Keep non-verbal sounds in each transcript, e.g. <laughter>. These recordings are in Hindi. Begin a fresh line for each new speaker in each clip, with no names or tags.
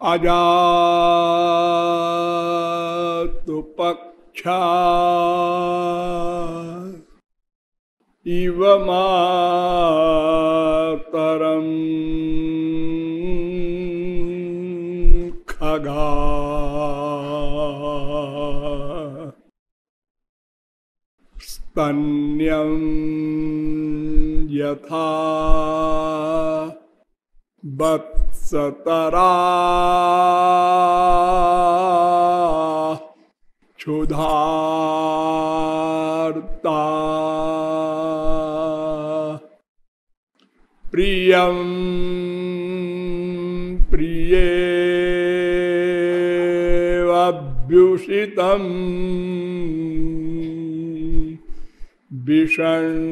अजातु पक्षा इव मातरम् खगा। स्तन्यं यथा वत्सतरा क्षुधार्ता। प्रियं प्रियेऽभ्युषितम् विषण्णा।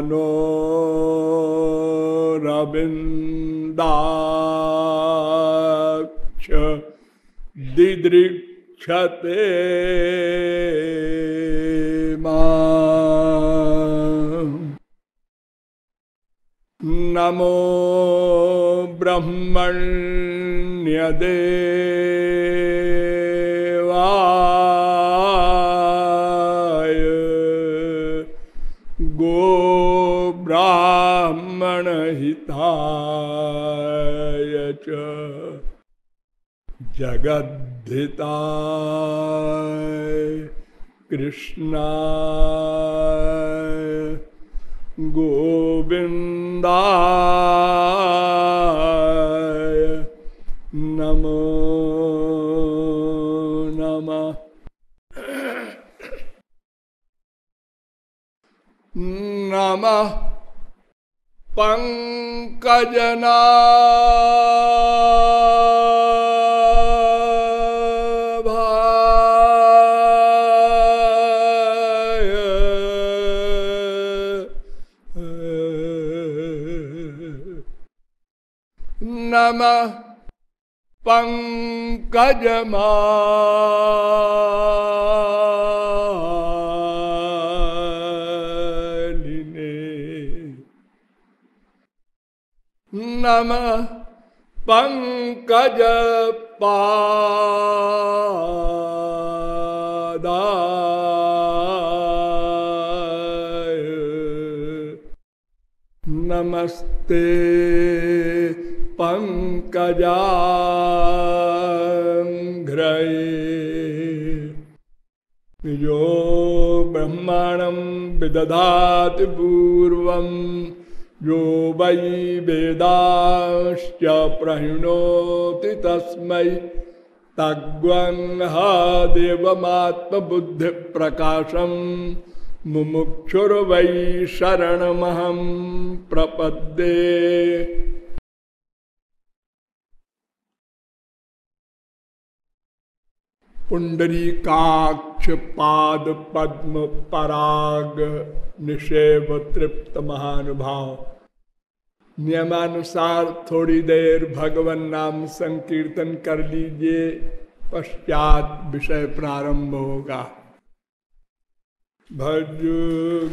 मनोरविन्दाक्ष दिदृक्षते नमो ब्रह्मण्यदेवाय ब्राह्मणहिताय च जगद्धिताय कृष्णाय नमो नमः। नमः। पङ्कजनाभाय नमः पङ्कजमालिने नमः पङ्कजपादाय नमस्ते पङ्कजाघ्रये यो ब्रह्माणं विदधाति पूर्वं यो वै वेदाश्च प्रणोति तस्मै। तग्वंह देवमात्मबुद्धिप्रकाशम् मुमुक्षुर्वै शरणमहं प्रपद्ये। पुंडरीकाक्ष पाद पद्म पराग निषेव तृप्त महानुभाव नियमानुसार थोड़ी देर भगवान नाम संकीर्तन कर लीजिए, पश्चात विषय प्रारंभ होगा। भजगीर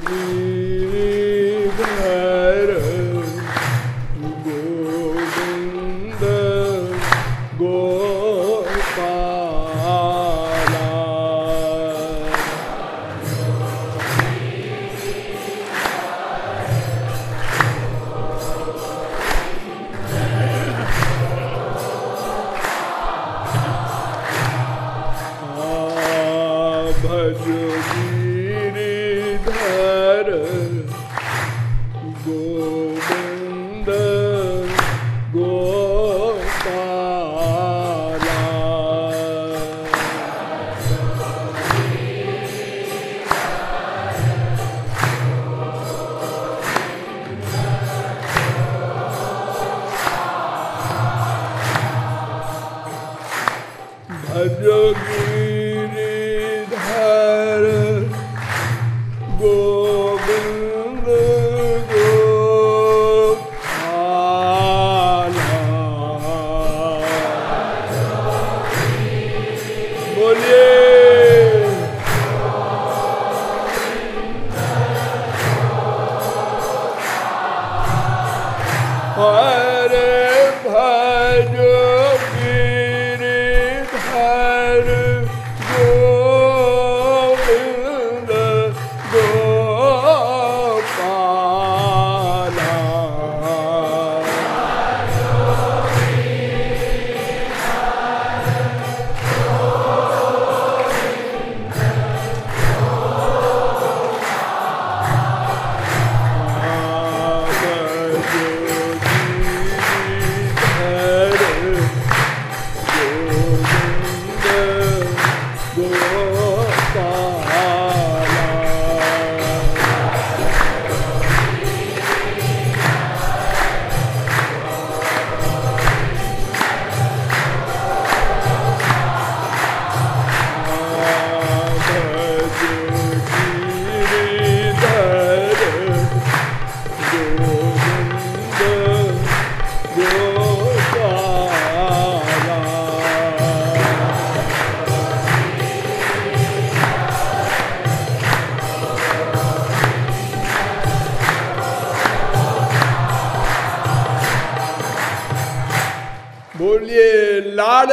Oh.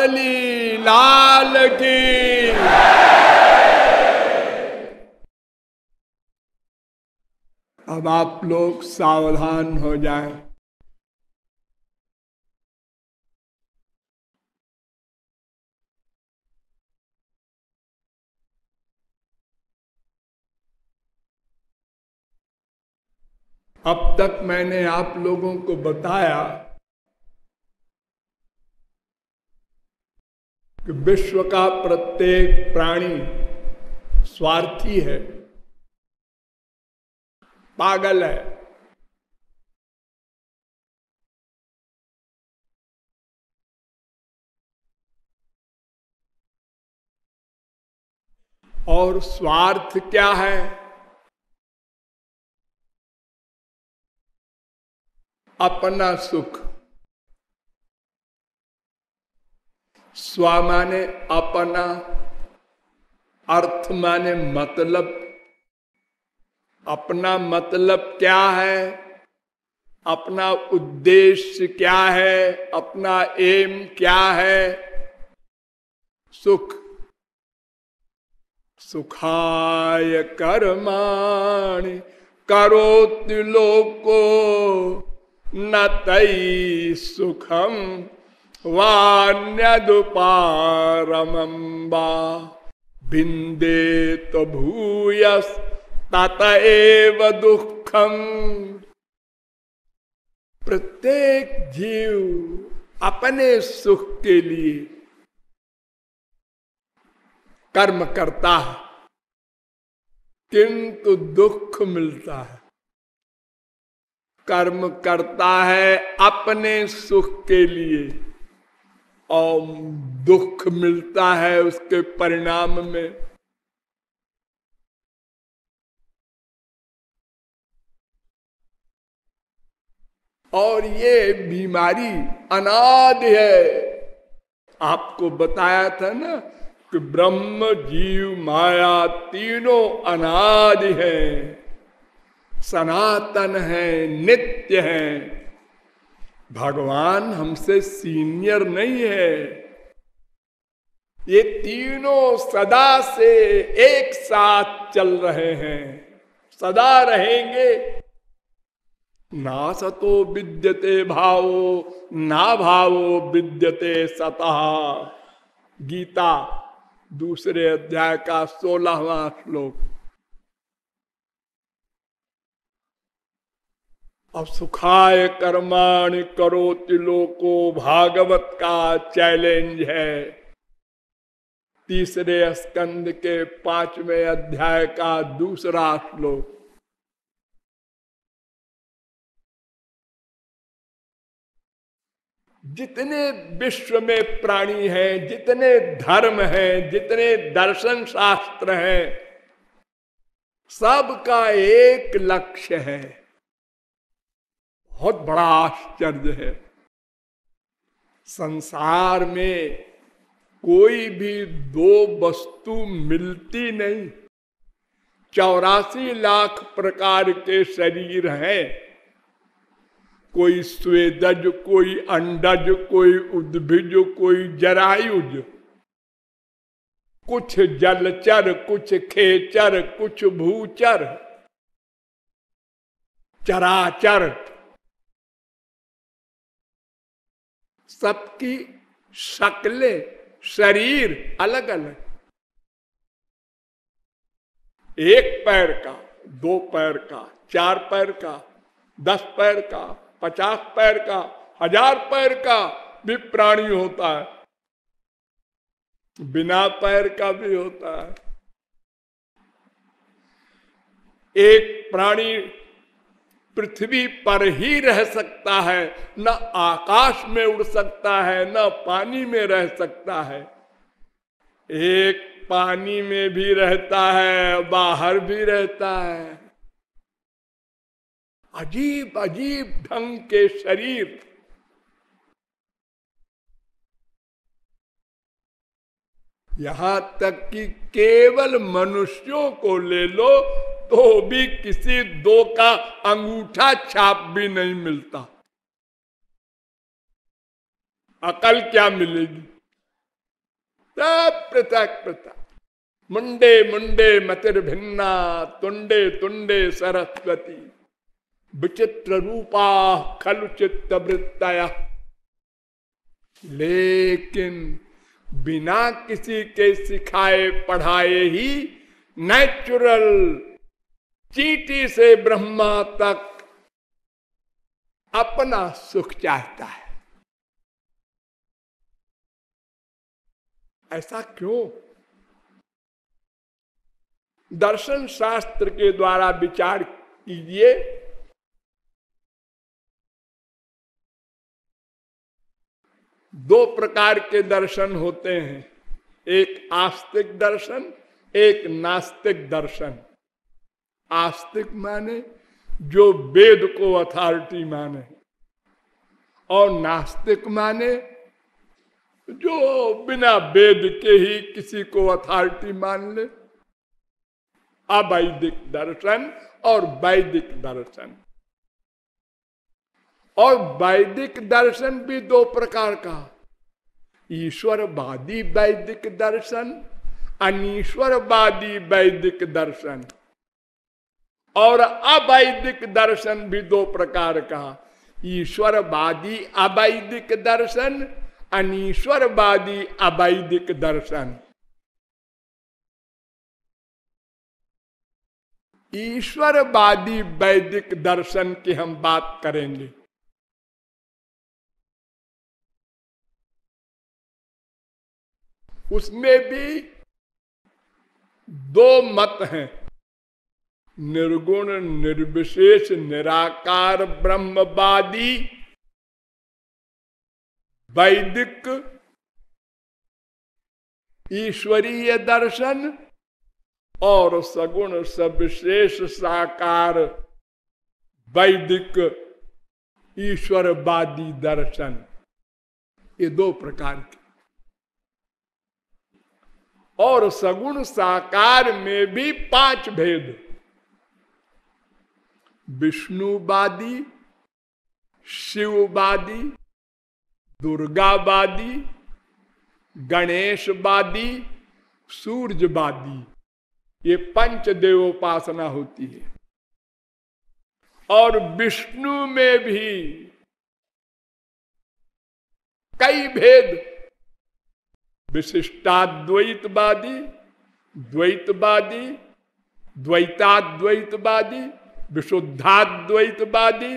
लाडली लाल की। अब आप लोग सावधान हो जाए। अब तक मैंने आप लोगों को बताया कि विश्व का प्रत्येक प्राणी स्वार्थी है। पागल है। और स्वार्थ क्या है? अपना सुख। स्व माने अपना अर्थ माने मतलब। अपना मतलब क्या है? अपना उद्देश्य क्या है? अपना एम क्या है? सुख। सुखाय कर्माणि करो लोको न तई सुखम। वान्यदुपारमम्बा भूयस तत एव दुखम। प्रत्येक जीव अपने सुख के लिए कर्म करता है। किंतु दुख मिलता है। कर्म करता है अपने सुख के लिए। और दुख मिलता है उसके परिणाम में। और ये बीमारी अनाद है। आपको बताया था ना कि ब्रह्म जीव माया तीनों अनाद है। सनातन है, नित्य है। भगवान हमसे सीनियर नहीं है। ये तीनों सदा से एक साथ चल रहे हैं। सदा रहेंगे। ना सतो विद्यते भावो, ना भावो विद्यते सतः। गीता, दूसरे अध्याय का सोलहवा श्लोक। अब सुखाय कर्माण करो तिलोको भागवत का चैलेंज है। तीसरे स्कंद के पाँचवें अध्याय का दूसरा श्लोक। जितने विश्व में प्राणी हैं, जितने धर्म हैं, जितने दर्शन शास्त्र हैं, सबका एक लक्ष्य है। बहुत बड़ा आश्चर्य है। संसार में कोई भी दो वस्तु मिलती नहीं। चौरासी लाख प्रकार के शरीर हैं। कोई स्वेदज, कोई अंडज, कोई उद्भिज, कोई जरायुज। कुछ जलचर, कुछ खेचर, कुछ भूचर। चराचर सबकी शक्लें, शरीर अलग अलग एक पैर का, दो पैर का, चार पैर का, दस पैर का, पचास पैर का, हज़ार पैर का भी प्राणी होता है। बिना पैर का भी होता है। एक प्राणी पृथ्वी पर ही रह सकता है, न आकाश में उड़ सकता है, न पानी में रह सकता है। एक पानी में भी रहता है, बाहर भी रहता है। अजीब अजीब ढंग के शरीर यहाँ तक कि केवल मनुष्यों को ले लो तो भी किसी दो का अंगूठा छाप भी नहीं मिलता। अकल क्या मिलेगी? सब पृथक पृथक। मुंडे मुंडे मतिर भिन्ना, तुंडे तुंडे सरस्वती। विचित्र रूपा खलु चित्त वृत्तया। लेकिन बिना किसी के सिखाए पढ़ाए ही नेचुरल चीटी से ब्रह्मा तक अपना सुख चाहता है। ऐसा क्यों? दर्शन शास्त्र के द्वारा विचार कीजिए। दो प्रकार के दर्शन होते हैं। एक आस्तिक दर्शन, एक नास्तिक दर्शन। आस्तिक माने जो वेद को अथॉरिटी माने। और नास्तिक माने जो बिना वेद के ही किसी को अथॉरिटी मान ले। अवैदिक दर्शन और वैदिक दर्शन। और वैदिक दर्शन भी दो प्रकार का। ईश्वरवादी वैदिक दर्शन, अनिश्वरवादी वैदिक दर्शन। और अवैदिक दर्शन भी दो प्रकार का। ईश्वरवादी अवैदिक दर्शन, अनिश्वरवादी अवैदिक दर्शन। ईश्वरवादी वैदिक दर्शन की हम बात करेंगे। उसमें भी दो मत हैं। निर्गुण, निर्विशेष, निराकार, ब्रह्मवादी, वैदिक, ईश्वरीय दर्शन और सगुण सविशेष साकार, वैदिक, ईश्वरवादी दर्शन। ये दो प्रकार के। और सगुण साकार में भी पाँच भेद। विष्णुवादी, शिववादी, दुर्गावादी, गणेशवादी सूर्यवादी ये पंच देवोपासना होती है। और विष्णु में भी कई भेद। विशिष्टाद्वैतवादी, द्वैतवादी, द्वैताद्वैतवादी, विशुद्धाद्वैतवादी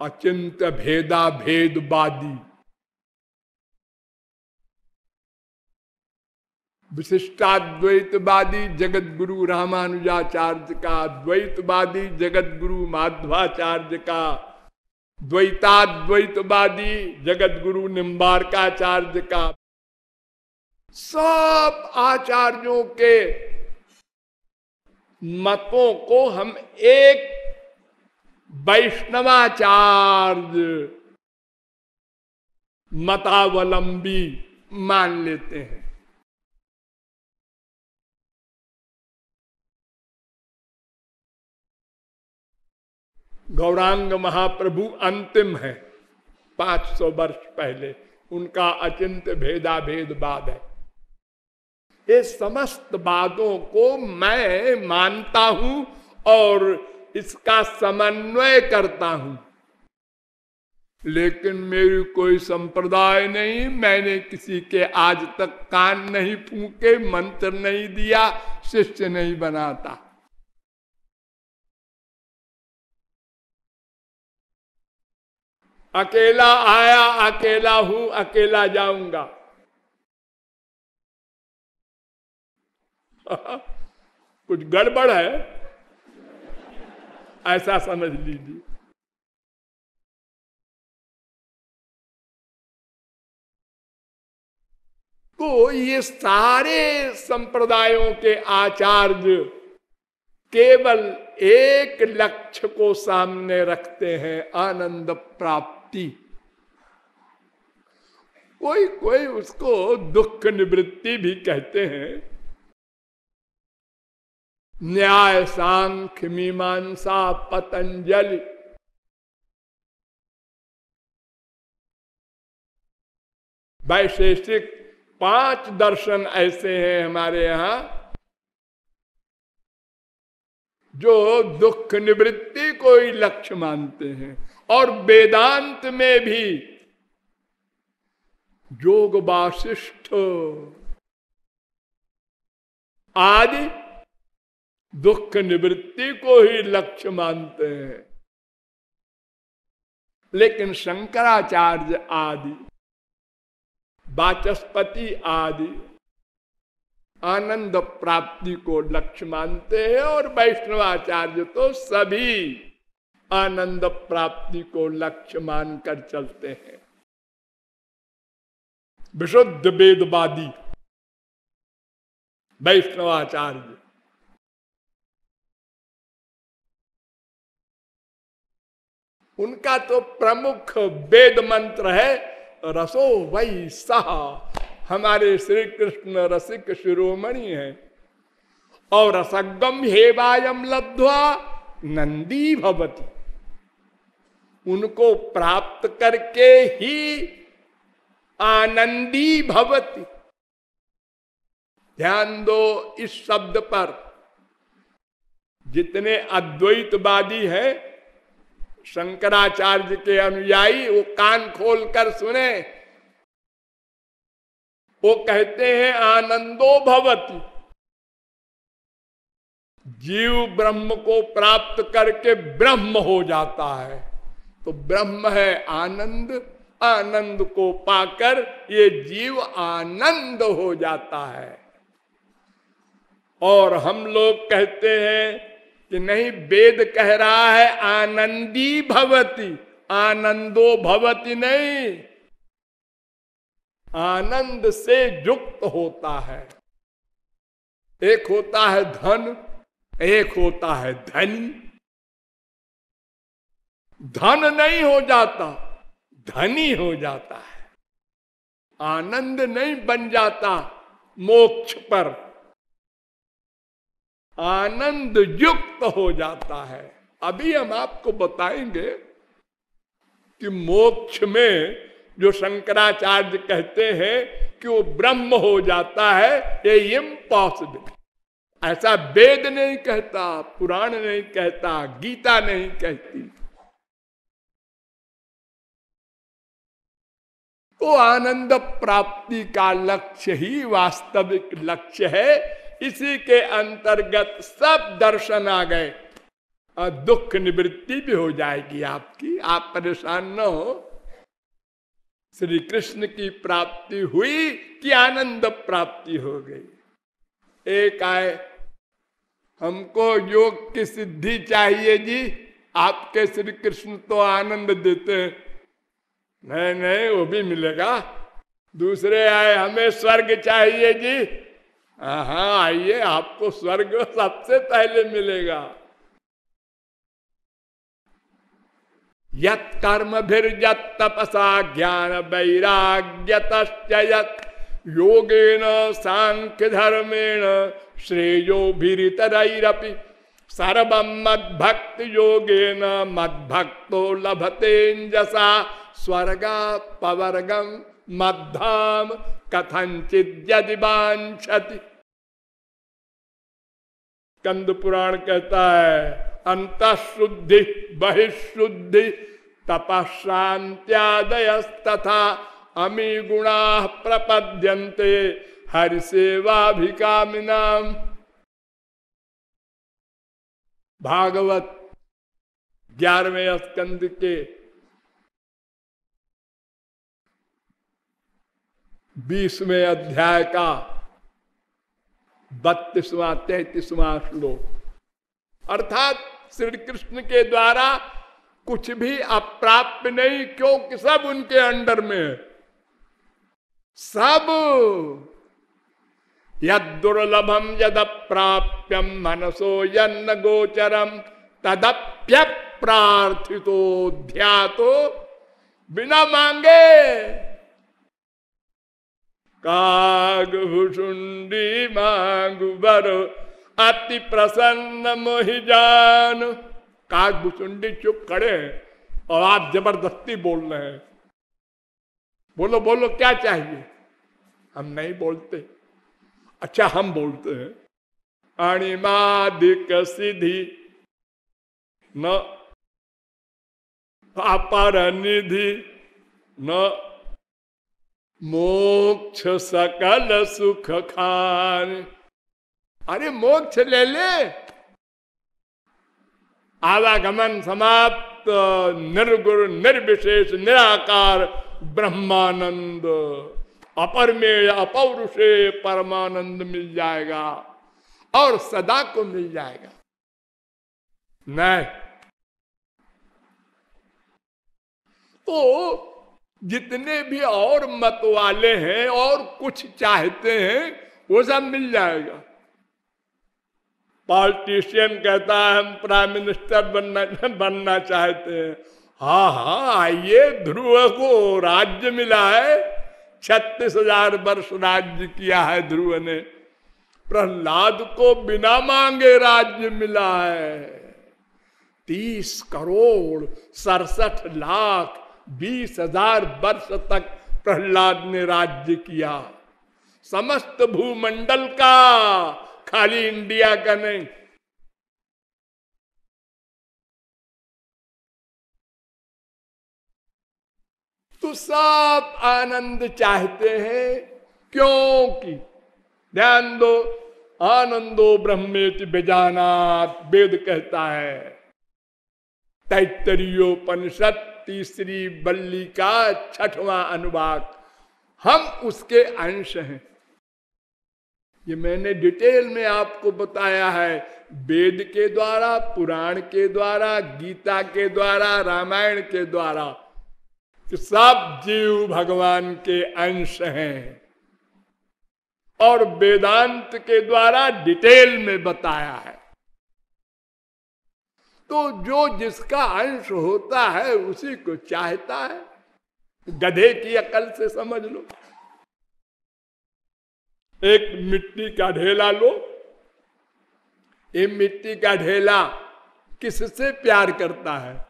अचिंत भेदा भेदवादी विशिष्टाद्वैतवादी जगत गुरु रामानुजाचार्य का, द्वैतवादी जगत गुरु माध्वाचार्य का द्वैताद्वैतवादी जगत गुरु निम्बारकाचार्य का। सब आचार्यों के मतों को हम एक वैष्णवाचार्य मतावलंबी मान लेते हैं। गौरांग महाप्रभु अंतिम है। 500 वर्ष पहले उनका अचिंत भेदा भेद बाद है। ये समस्त बातों को मैं मानता हूँ और इसका समन्वय करता हूँ। लेकिन मेरी कोई संप्रदाय नहीं, मैंने किसी के आज तक कान नहीं फूके, मंत्र नहीं दिया, शिष्य नहीं बनाता। अकेला आया, अकेला हूँ, अकेला जाऊँगा। <laughs> कुछ गड़बड़ है? ऐसा समझ लीजिए। तो ये सारे संप्रदायों के आचार्य केवल एक लक्ष्य को सामने रखते हैं, आनंद प्राप्ति। कोई कोई उसको दुख निवृत्ति भी कहते हैं। न्याय सांख्य मीमांसा पतंजलि। वैशेषिक पाँच दर्शन ऐसे हैं हमारे यहाँ, जो दुख निवृत्ति को ही लक्ष्य मानते हैं। और वेदांत में भी योग वाशिष्ठ आदि दुख निवृत्ति को ही लक्ष्य मानते हैं। लेकिन शंकराचार्य आदि, वाचस्पति आदि आनंद प्राप्ति को लक्ष्य मानते हैं और वैष्णवाचार्य तो सभी आनंद प्राप्ति को लक्ष्य मानकर चलते हैं। विशुद्ध वेदवादी वैष्णवाचार्य। उनका तो प्रमुख वेद मंत्र है, रसो वही सह। हमारे श्री कृष्ण रसिक शिरोमणि है। और रसगम हेवायम लब्ध्वा नंदी भवती। उनको प्राप्त करके ही आनंदी भवती। ध्यान दो इस शब्द पर। जितने अद्वैतवादी हैं, शंकराचार्य के अनुयायी, वो कान खोल कर सुने। वो कहते हैं, आनंदो भवती। जीव ब्रह्म को प्राप्त करके ब्रह्म हो जाता है। तो ब्रह्म है आनंद। आनंद को पाकर ये जीव आनंद हो जाता है। और हम लोग कहते हैं कि नहीं, वेद कह रहा है, आनंदी भवती, आनंदो भवती नहीं। आनंद से युक्त होता है। एक होता है धन, एक होता है धनी। धन नहीं हो जाता, धनी हो जाता है। आनंद नहीं बन जाता मोक्ष पर। आनंद युक्त हो जाता है। अभी हम आपको बताएँगे कि मोक्ष में जो शंकराचार्य कहते हैं कि वो ब्रह्म हो जाता है, ये इम्पॉसिबल ऐसा वेद नहीं कहता, पुराण नहीं कहता, गीता नहीं कहती। तो आनंद प्राप्ति का लक्ष्य ही वास्तविक लक्ष्य है। इसी के अंतर्गत सब दर्शन आ गए। और दुख निवृत्ति भी हो जाएगी आपकी। आप परेशान न हो। श्री कृष्ण की प्राप्ति हुई कि आनंद प्राप्ति हो गई। एक आए, हमको योग की सिद्धि चाहिए जी। आपके श्री कृष्ण तो आनंद देते हैं। नहीं नहीं, वो भी मिलेगा। दूसरे आए, हमें स्वर्ग चाहिए जी। हाँ आइए, आपको स्वर्ग सबसे पहले मिलेगा। यत कर्म फिर तपसा ज्ञान वैराग्य योगेन सांख्य धर्मेण श्रेयो भीतरपि सर्व मद भक्त योगे न लभते पवर्गम मधाम कथंचित यदि वांछति कंद पुराण कहता है अंत शुद्धि बहिशुद्धि तपशांत्यादय तथा अमी गुणा प्रपद्यन्ते हरि सेवाभिकामिनाम भागवत ग्यारहवें स्कंद के बीसवें अध्याय का बत्तीसवा, तैतीसवा श्लोक। अर्थात श्री कृष्ण के द्वारा कुछ भी अप्राप्य नहीं, क्योंकि सब उनके अंडर में सब यद दुर्लभम यद प्राप्यम मनसो यन्न गोचरम तदप्य प्रार्थितो ध्यातो, बिना मांगे काग भुषुंडी मांगु बर अति प्रसन्न मोहिजान। काग भुषुंडी चुप खड़े और आप ज़बरदस्ती बोल रहे हैं। बोलो बोलो, क्या चाहिए? हम नहीं बोलते। अच्छा हम बोलते हैं। अणिमादिक सिद्धि। न, अपर निधि। न मोक्ष सकल सुख खान। अरे मोक्ष ले ले। आवागमन समाप्त। निर्गुण, निर्विशेष, निराकार, ब्रह्मानंद। अपरमेय, अपौरुषे परमानंद मिल जाएगा और सदा को मिल जाएगा। नहीं। तो जितने भी और मत वाले हैं और कुछ चाहते हैं, वो सब मिल जाएगा। पॉलिटिशियन कहता है, हम प्राइम मिनिस्टर बनना बनना चाहते हैं। हाँ हाँ आइए, ध्रुव को राज्य मिला है। छत्तीस हज़ार वर्ष राज्य किया है ध्रुव ने। प्रहलाद को बिना मांगे राज्य मिला है। तीस करोड़ सड़सठ लाख बीस हज़ार वर्ष तक प्रहलाद ने राज्य किया। समस्त भूमंडल का, खाली इंडिया का नहीं। तो सब आनंद चाहते हैं, क्योंकि ध्यान दो, आनंदो ब्रह्मेति बेजानात, वेद कहता है तैतरीयोपनिषद तीसरी बल्ली का छठवां अनुवाद हम उसके अंश हैं। ये मैंने डिटेल में आपको बताया है। वेद के द्वारा, पुराण के द्वारा, गीता के द्वारा, रामायण के द्वारा। कि सब जीव भगवान के अंश हैं। और वेदांत के द्वारा डिटेल में बताया है। तो जो जिसका अंश होता है, उसी को चाहता है। गधे की अकल से समझ लो। एक मिट्टी का ढेला लो। ये मिट्टी का ढेला किससे प्यार करता है?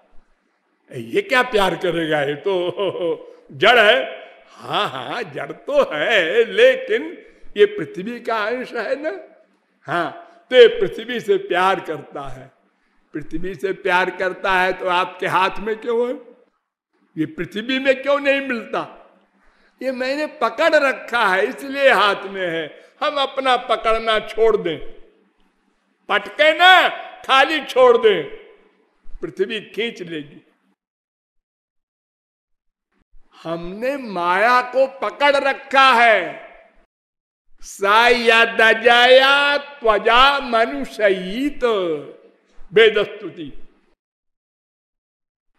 ये क्या प्यार करेगा? ये तो <laughs> जड़ है। हाँ हाँ जड़ तो है, लेकिन ये पृथ्वी का अंश है ना? हाँ तो पृथ्वी से प्यार करता है। पृथ्वी से प्यार करता है तो आपके हाथ में क्यों है? ये पृथ्वी में क्यों नहीं मिलता? ये मैंने पकड़ रखा है, इसलिए हाथ में है। हम अपना पकड़ना छोड़ दें। पटके ना, खाली छोड़ दें। पृथ्वी खींच लेगी। हमने माया को पकड़ रखा है। साया दजाया त्वजा मनुष्यित वेदस्तुति।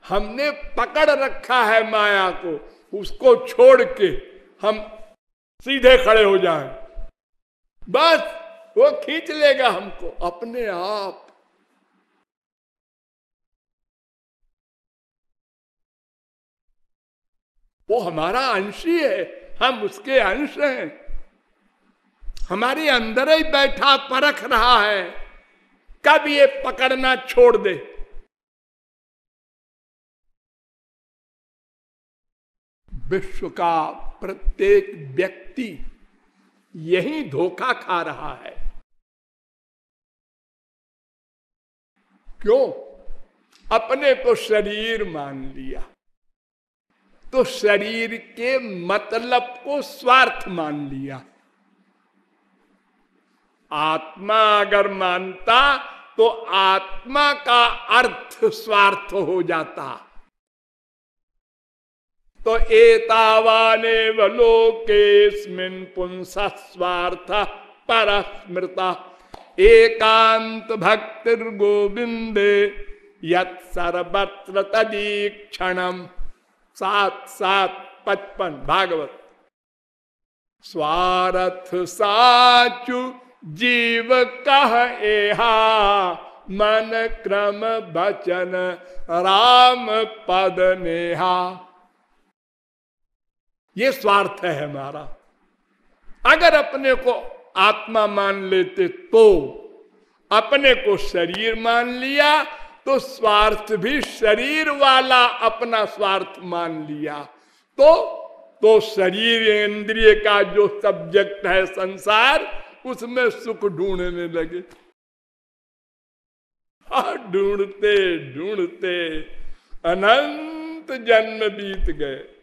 हमने पकड़ रखा है माया को, उसको छोड़ के हम सीधे खड़े हो जाएँ। बस, वो खींच लेगा हमको, अपने आप। वो हमारा अंश ही है, हम उसके अंश हैं। हमारे अंदर ही बैठा परख रहा है। कब ये पकड़ना छोड़ दे। विश्व का प्रत्येक व्यक्ति यही धोखा खा रहा है। क्यों? अपने को शरीर मान लिया। तो शरीर के मतलब को स्वार्थ मान लिया। आत्मा अगर मानता तो आत्मा का अर्थ स्वार्थ हो जाता। तो एतावाने वलोकेस्मिन पुंस स्वार्थ पर स्मृता एकांत भक्तिर गोविंदे यत सर्वत्र तदीक्षणम सात सात पचपन। भागवत। स्वार्थ साचु जीव कह एहा, मन क्रम बचन, राम पद नेहा। ये स्वार्थ है हमारा। अगर अपने को आत्मा मान लेते तो अपने को शरीर मान लिया तो स्वार्थ भी शरीर वाला अपना स्वार्थ मान लिया। तो तो शरीर इंद्रिय का जो सब्जेक्ट है संसार उसमें सुख ढूँढने लगे। ढूंढते ढूंढते, अनंत जन्म बीत गए।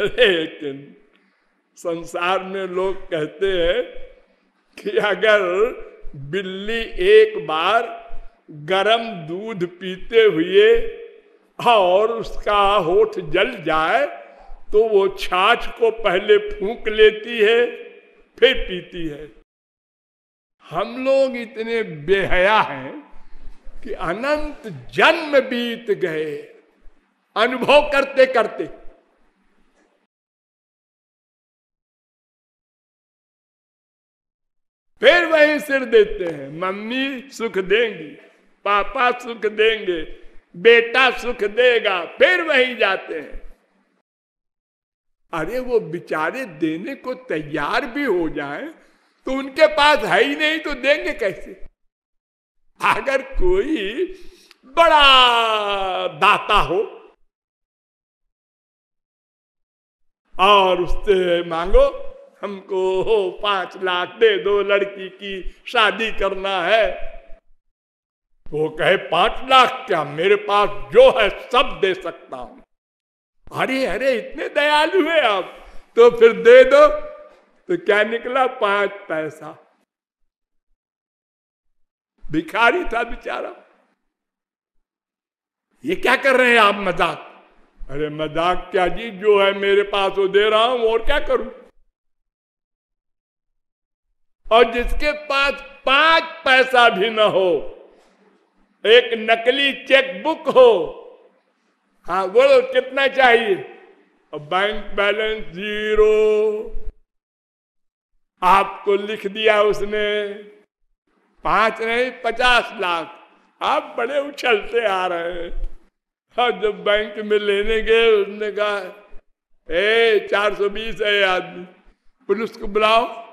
लेकिन संसार में लोग कहते हैं कि अगर बिल्ली एक बार गरम दूध पीते हुए और उसका होठ जल जाए तो वो छाछ को पहले फूंक लेती है, फिर पीती है। हम लोग इतने बेहया हैं कि अनंत जन्म बीत गए, अनुभव करते करते। फिर वही सिर देते हैं, मम्मी सुख देंगी, पापा सुख देंगे, बेटा सुख देगा, फिर वही जाते हैं। अरे वो बिचारे देने को तैयार भी हो जाए तो उनके पास है ही नहीं तो देंगे कैसे? अगर कोई बड़ा दाता हो और उससे मांगो, हमको पाँच लाख दे दो, लड़की की शादी करना है। वो कहे, पाँच लाख क्या मेरे पास जो है सब दे सकता हूँ। अरे अरे, इतने दयालु है आप। तो फिर दे दो। तो क्या निकला? पाँच पैसा। भिखारी था बेचारा। ये क्या कर रहे हैं आप, मज़ाक? अरे, मज़ाक क्या जी? जो है मेरे पास वो दे रहा हूँ, और क्या करूँ? और जिसके पास पाँच पैसा भी ना हो, एक नकली चेकबुक हो हाँ बोलो, कितना चाहिए? बैंक बैलेंस ज़ीरो आपको लिख दिया उसने। पाँच नहीं, पचास लाख। आप बड़े उछलते आ रहे हैं। और जब बैंक में लेने गए, उसने कहा, ए, चार सौ बीस है आदमी। पुलिस को बुलाओ।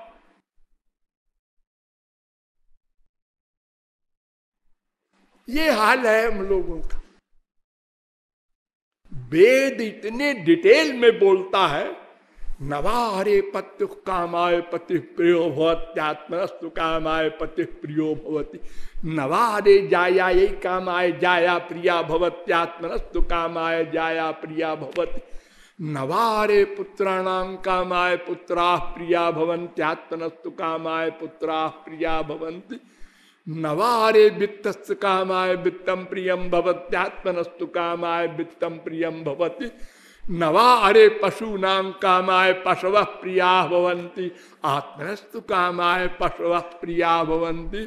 ये हाल है हम लोगों का। वेद इतने डिटेल में बोलता है, नवारे पत्यु कामाय पति प्रियो भवत्यात्मस्तु कामाय पति प्रियो भवती। नवारे जाया यही कामाय, जाया प्रिया भवत्यात्मस्तु कामाय जाया प्रिया भवती। नवारे पुत्राणाम कामाय पुत्रा प्रिया भवंत्यात्मस्तु कामाय पुत्रा प्रिया भवंती नवारे वित्त कामाय वित्तम प्रियम भवत्यात्मनस्तु कामाय वित्तम प्रियम भवती। नवारे पशूनाम कामाय पशव प्रिया भवंती आत्मनस्तु कामाय पशव प्रिया भवंती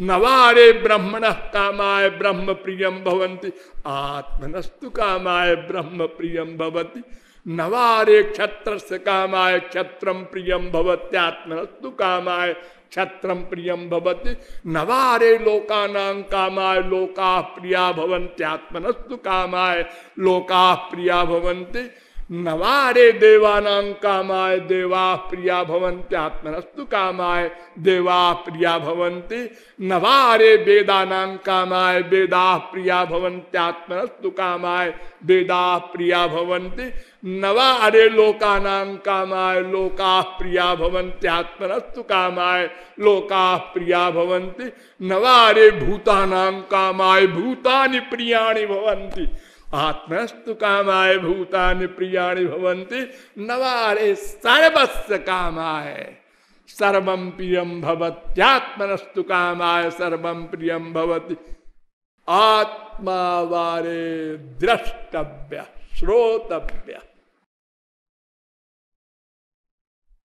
नवारे ब्रह्मण कामाय ब्रह्म प्रियम भवंती आत्मनस्तु कामाय ब्रह्म प्रियम भवती। नवारे क्षत्र से कामाय क्षत्रम प्रियम भवत्यात्मनस्तु कामाय क्षत्रम प्रियम भवती। नवारे लोकानां कामाय, लोका प्रिया भवंत्यात्मनस्तु कामाय, लोका प्रिया भवंती नवारे देवानां कामाय, देवा प्रिया भवंती आत्मनस्तु कामाय, देवा प्रिया भवंती नवारे वेदानां कामाय, वेदा प्रिया भवंती आत्मनस्तु कामाय, वेदा प्रिया भवंती नवारे लोकानां कामाय, लोका प्रिया भवंती आत्मनस्तु कामाय, लोका प्रिया भवंती नवारे भूतानां कामाय, भूतानि प्रियाणि भवंती आत्मस्तु कामाय, भूतानि प्रियाणि भवंती नवारे सर्वस्व कामाय सर्वम प्रियम भवत्यात्मनस्तु कामाय सर्वम प्रियम भवती। आत्मा वारे द्रष्टव्य, श्रोतव्य।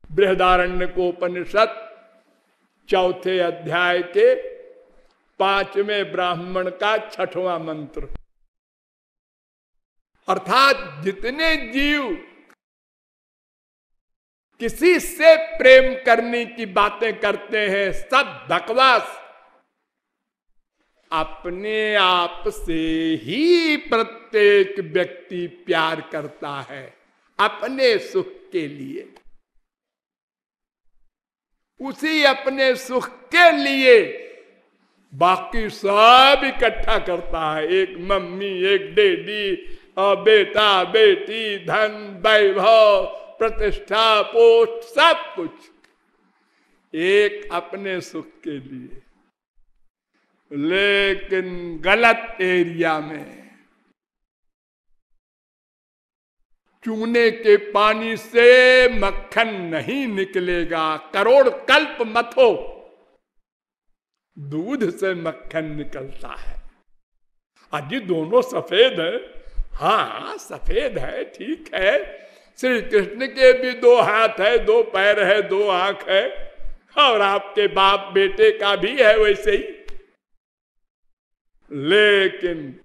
बृहदारण्य को उपनिषद चौथे अध्याय के पाँचवें ब्राह्मण का छठवां मंत्र। अर्थात जितने जीव किसी से प्रेम करने की बातें करते हैं, सब बकवास। अपने आप से ही प्रत्येक व्यक्ति प्यार करता है, अपने सुख के लिए। उसी अपने सुख के लिए बाकी सब इकट्ठा करता है। एक मम्मी, एक डेडी और बेटा, बेटी, धन, वैभव, प्रतिष्ठा पोस्ट सब कुछ एक अपने सुख के लिए। लेकिन गलत एरिया में चूने के पानी से मक्खन नहीं निकलेगा। करोड़ कल्प हो। दूध से मक्खन निकलता है। अजी दोनों सफ़ेद है। हाँ सफ़ेद है, ठीक है। श्री कृष्ण के भी दो हाथ है, दो पैर है, दो आँख है। और आपके बाप बेटे का भी है वैसे ही। लेकिन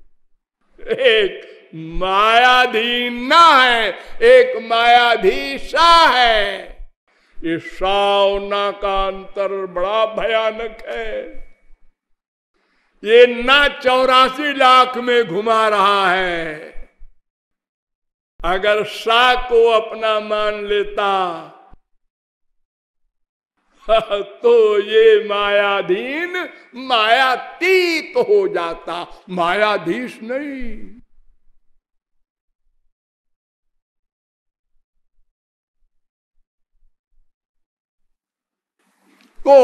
एक मायाधीन ना है, एक मायाधीशा है। ये सावना का अंतर बड़ा भयानक है। ये ना चौरासी लाख में घुमा रहा है। अगर शाह को अपना मान लेता <laughs> तो ये मायाधीन मायातीत हो जाता। मायाधीश नहीं। तो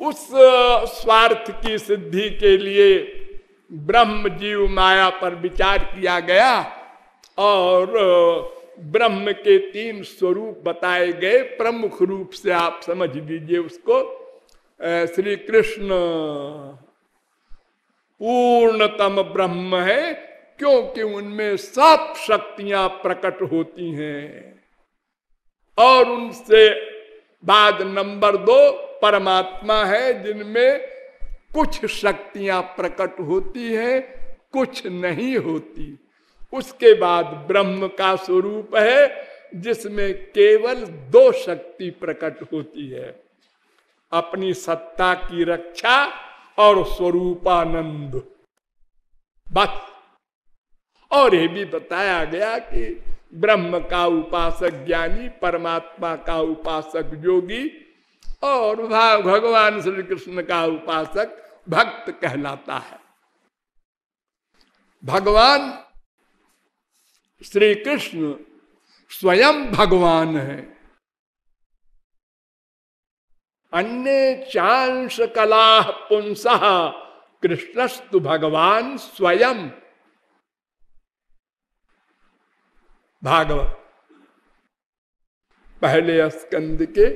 उस स्वार्थ की सिद्धि के लिए ब्रह्म जीव माया पर विचार किया गया और ब्रह्म के तीन स्वरूप बताए गए। प्रमुख रूप से आप समझ लीजिए उसको। श्री कृष्ण पूर्णतम ब्रह्म है, क्योंकि उनमें सब शक्तियाँ प्रकट होती हैं और उनसे बाद नंबर दो परमात्मा है, जिनमें कुछ शक्तियाँ प्रकट होती है, कुछ नहीं होती। उसके बाद ब्रह्म का स्वरूप है, जिसमें केवल दो शक्ति प्रकट होती है, अपनी सत्ता की रक्षा और स्वरूपानंद। बस। और ये भी बताया गया कि ब्रह्म का उपासक ज्ञानी, परमात्मा का उपासक योगी और भगवान श्री कृष्ण का उपासक भक्त कहलाता है। भगवान श्री कृष्ण स्वयं भगवान है। अन्य चांस कला पुंस, कृष्णस्तु भगवान स्वयं। भागवत, पहले स्कंद के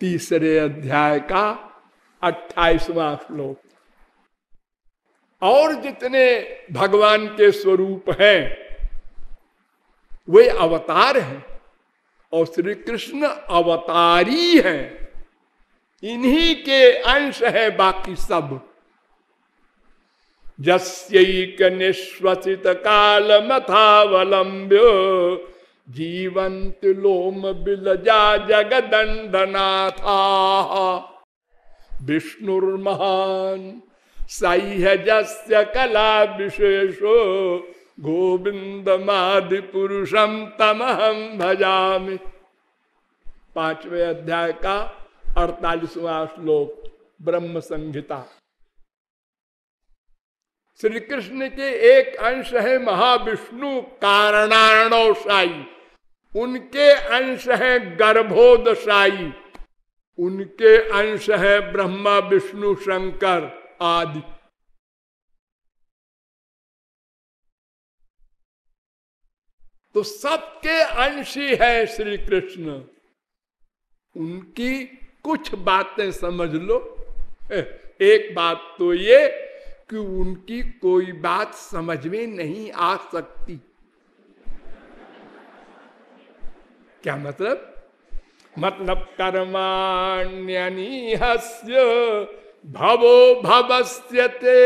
तीसरे अध्याय का अट्ठाईसवां श्लोक। और जितने भगवान के स्वरूप हैं, वे अवतार हैं और श्री कृष्ण अवतारी हैं। इन्हीं के अंश है बाकी सब। जस्यक निश्वसित काल मथावलंब्य जीवंत लोम बिलजा जगदंडनाथा विष्णुर्महान सह्यजस्य कला विशेषो गोविंदमादि पुरुषम तमहम भजामि। पाँचवें अध्याय का अड़तालीसवा श्लोक ब्रह्म संहिता श्री कृष्ण के एक अंश है महाविष्णु कारणारणोशाई उनके अंश है गर्भोदशाई। उनके अंश है ब्रह्मा, विष्णु, शंकर आदि। तो सबके अंशी है श्री कृष्ण उनकी कुछ बातें समझ लो। एक बात तो ये कि उनकी कोई बात समझ में नहीं आ सकती। क्या मतलब? मतलब कर्माण्यनिहस्य भवो भवस्यते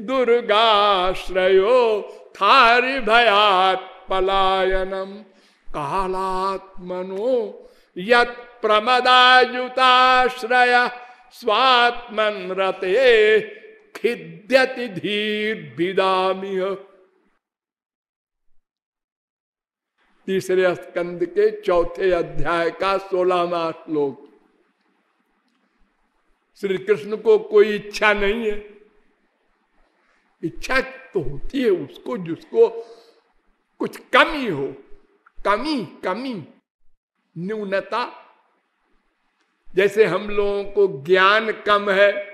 दुर्गाश्रयो थारि भयात पलायनम कालात्मनो यत प्रमदायुताश्रय स्वात्मन रते खिद्यति धीर विदामिय तीसरे स्कंद के चौथे अध्याय का सोलहवा श्लोक। श्री कृष्ण को कोई इच्छा नहीं है। इच्छा तो होती है उसको जिसको कुछ कमी हो। कमी कमी, न्यूनता। जैसे हम लोगों को ज्ञान कम है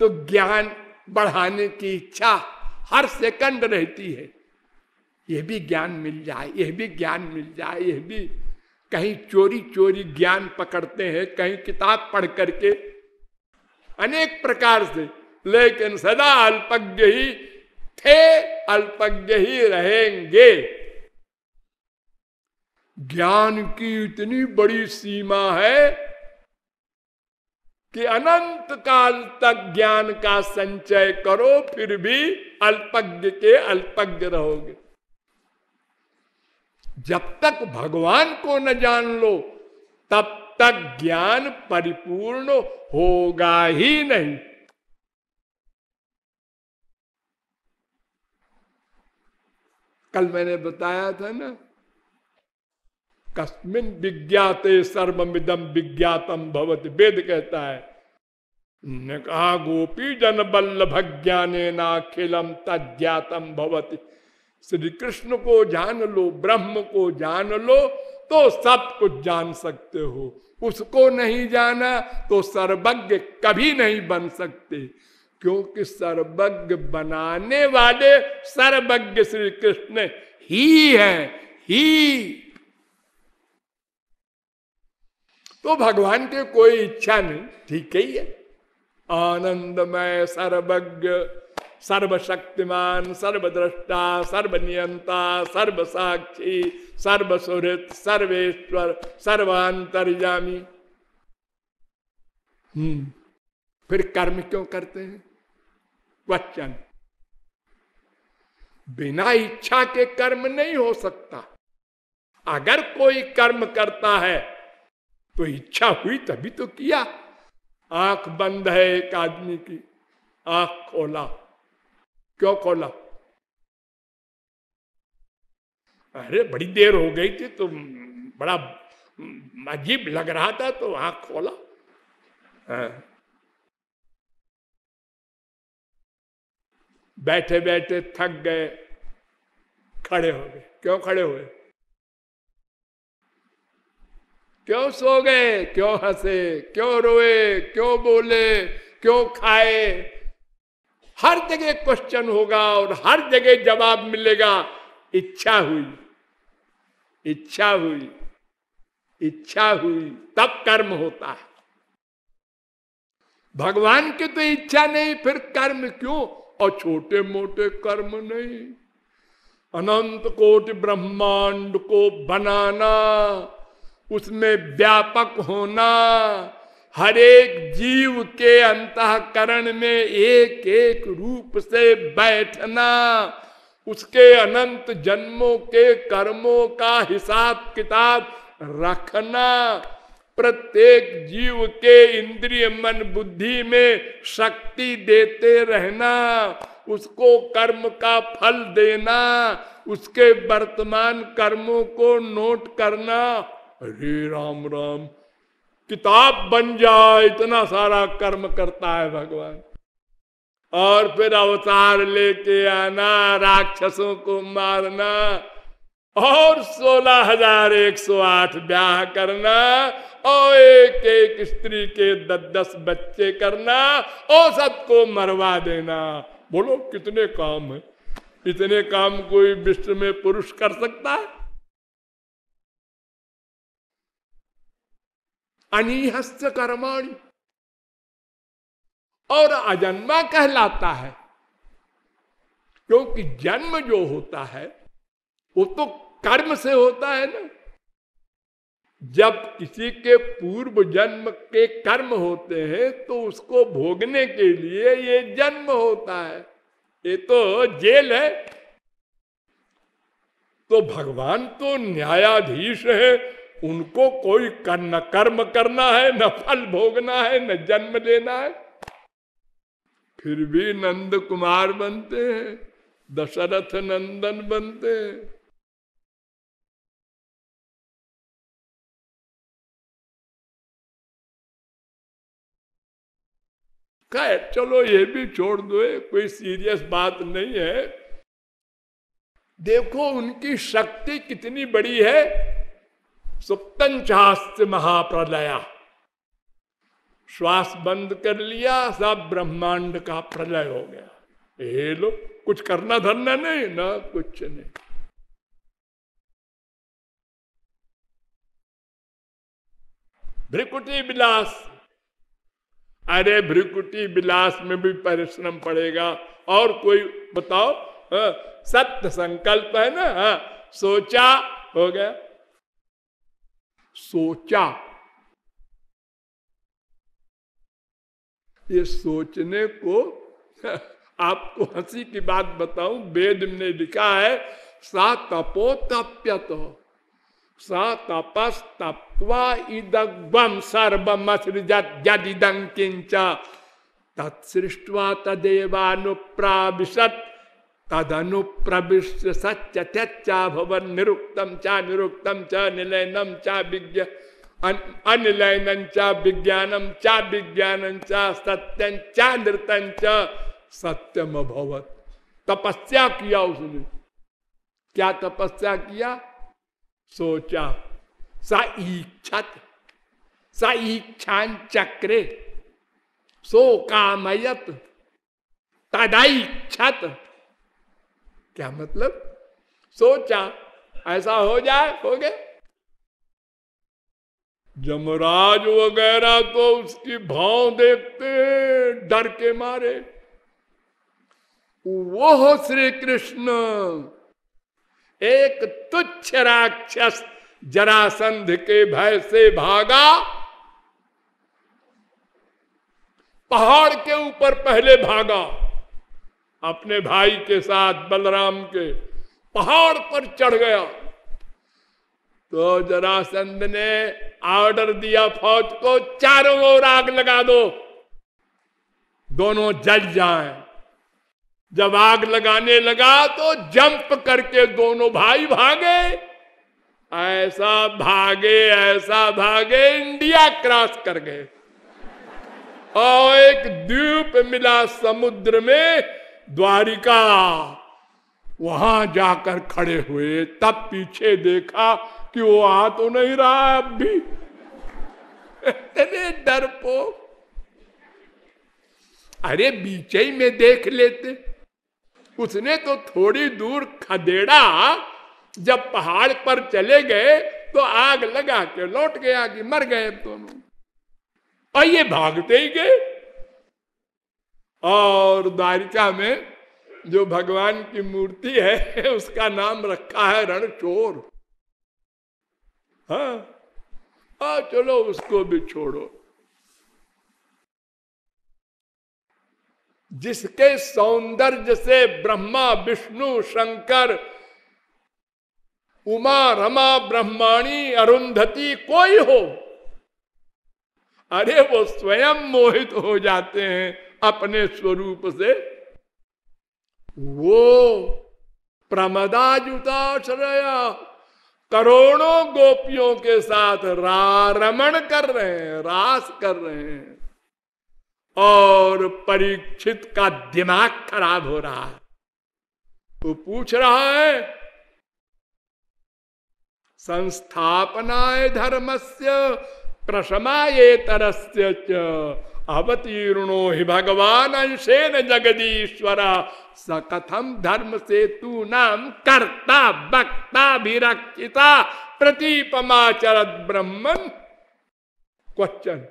तो ज्ञान बढ़ाने की इच्छा हर सेकंड रहती है। यह भी ज्ञान मिल जाए, यह भी ज्ञान मिल जाए, यह भी कहीं चोरी चोरी ज्ञान पकड़ते हैं, कहीं किताब पढ़ करके। अनेक प्रकार से, लेकिन सदा अल्पज्ञ ही थे, अल्पज्ञ ही रहेंगे। ज्ञान की इतनी बड़ी सीमा है कि अनंत काल तक ज्ञान का संचय करो, फिर भी अल्पज्ञ के अल्पज्ञ रहोगे। जब तक भगवान को न जान लो, तब तक ज्ञान परिपूर्ण होगा ही नहीं। कल मैंने बताया था ना, कस्मिन विज्ञाते सर्वमिदम विज्ञातम भवत, वेद कहता है कहा गोपी जन बल्लभ ज्ञाने नाखिलम तज्ञातम भवती। श्री कृष्ण को जान लो, ब्रह्म को जान लो तो सब कुछ जान सकते हो। उसको नहीं जाना तो सर्वज्ञ कभी नहीं बन सकते। क्योंकि सर्वज्ञ बनाने वाले सर्वज्ञ श्री कृष्ण ही है, ही। तो भगवान के कोई इच्छा नहीं, ठीक ही है। आनंदमय, सर्वज्ञ, सर्वशक्तिमान, सर्वद्रष्टा, सर्वनियंता, सर्वसाक्षी, सर्वसुहृत, सर्वेश्वर, सर्वांतरयामी। हम्म फिर कर्म क्यों करते हैं? क्वेश्चन बिना इच्छा के कर्म नहीं हो सकता। अगर कोई कर्म करता है तो इच्छा हुई तभी तो किया। आँख बंद है एक आदमी की। आँख खोला। क्यों खोला? अरे, बड़ी देर हो गई थी तो बड़ा अजीब लग रहा था तो आँख खोला। हाँ। बैठे बैठे थक गए। खड़े हो गए। क्यों खड़े हुए? क्यों सो गए क्यों हंसे? क्यों रोए? क्यों बोले? क्यों खाए? हर जगह क्वेश्चन होगा और हर जगह जवाब मिलेगा। इच्छा हुई। इच्छा हुई। इच्छा हुई। तब कर्म होता है। भगवान की तो इच्छा नहीं, फिर कर्म क्यों? और छोटे मोटे कर्म नहीं। अनंत कोटि ब्रह्मांड को बनाना। उसमें व्यापक होना हर एक जीव के अंतकरण में एक एक रूप से बैठना, उसके अनंत जन्मों के कर्मों का हिसाब किताब रखना, प्रत्येक जीव के इंद्रिय मन बुद्धि में शक्ति देते रहना, उसको कर्म का फल देना, उसके वर्तमान कर्मों को नोट करना अरे राम राम। किताब बन जाए, इतना सारा कर्म करता है भगवान। और फिर अवतार लेके आना, राक्षसों को मारना, और सोलह हज़ार एक सौ आठ ब्याह करना, और एक एक स्त्री के दस दस बच्चे करना, और सबको मरवा देना। बोलो, कितने काम है? इतने काम कोई विश्व में पुरुष कर सकता है? अनिहस्त कर्माणी और अजन्मा कहलाता है, क्योंकि जन्म जो होता है, वो तो कर्म से होता है ना। जब किसी के पूर्व जन्म के कर्म होते हैं तो उसको भोगने के लिए ये जन्म होता है। ये तो जेल है। तो भगवान तो न्यायाधीश है उनको कोई कर, न कर्म करना है न फल भोगना है न जन्म लेना है। फिर भी नंद कुमार बनते हैं दशरथ नंदन बनते हैं। खैर चलो ये भी छोड़ दो कोई सीरियस बात नहीं है। देखो उनकी शक्ति कितनी बड़ी है। सुप्तन चास्त महाप्रलया। श्वास बंद कर लिया सब ब्रह्मांड का प्रलय हो गया। ये लो कुछ करना धरना नहीं ना कुछ नहीं। भ्रिकुटी विलास। अरे भ्रिकुटी विलास में भी परिश्रम पड़ेगा। और कोई बताओ हाँ, सत्य संकल्प है ना हाँ, सोचा हो गया। सोचा। ये सोचने को <laughs> आपको हँसी की बात बताऊँ, वेद ने लिखा है, सा तपो तप्यत सा तपस तप्वा इदग्वम सर्वमसृजदिदं किंच तत्सृष्टवा तदेवानुप्राविशत तदनुप्रविश्य सच त्यच्चा भवन निरुक्तम चा निरुक्तम च निलयनम चा विज्ञ अनिलयन चा विज्ञानम चा विज्ञान चा सत्यं चा नृतन च सत्यम भवत तपस्या किया उसने? क्या तपस्या किया? सोचा, सा इच्छत सा इच्छान चक्रे, सो कामयत तदाइच्छत क्या मतलब? सोचा, ऐसा हो जाए, हो गए। जमराज वगैरह तो उसकी भाव देखते डर के मारे। वो हो श्री कृष्ण एक तुच्छ राक्षस जरासंध के भय से भागा। पहाड़ के ऊपर पहले भागा। अपने भाई के साथ बलराम के पहाड़ पर चढ़ गया। तो जरासंध ने ऑर्डर दिया फौज को, चारों ओर आग लगा दो। दोनों जल जाएँ। जब आग लगाने लगा तो जंप करके दोनों भाई भागे। ऐसा भागे ऐसा भागे, इंडिया क्रॉस कर गए। और एक द्वीप मिला समुद्र में द्वारिका। वहाँ जाकर खड़े हुए, तब पीछे देखा कि वो आ तो नहीं रहा अब भी। इतने डरपो अरे, बीचे में देख लेते। उसने तो थोड़ी दूर खदेड़ा। जब पहाड़ पर चले गए तो आग लगा के लौट गया कि मर गए दोनों। और ये भागते ही गए। और द्वारिका में जो भगवान की मूर्ति है, उसका नाम रखा है रणचोर हाँ। आ चलो उसको भी छोड़ो। जिसके सौंदर्य से ब्रह्मा, विष्णु, शंकर, उमा, रमा, ब्रह्माणी, अरुंधति कोई हो, अरे वो स्वयं मोहित हो जाते हैं। अपने स्वरूप से। वो प्रमदाजुताश्रया करोड़ों गोपियों के साथ रारमण कर रहे हैं, रास कर रहे हैं। और परीक्षित का दिमाग खराब हो रहा है। वो पूछ रहा है, संस्थापनाय धर्मस्य प्रशमाये तरस्य अवतीर्णो हि भगवान अंशेन जगदीश्वर। स कथम धर्म से तू नाम कर्ता वक्ता विरक्षिता प्रतीपमाचरत ब्रह्मन? क्वेश्चन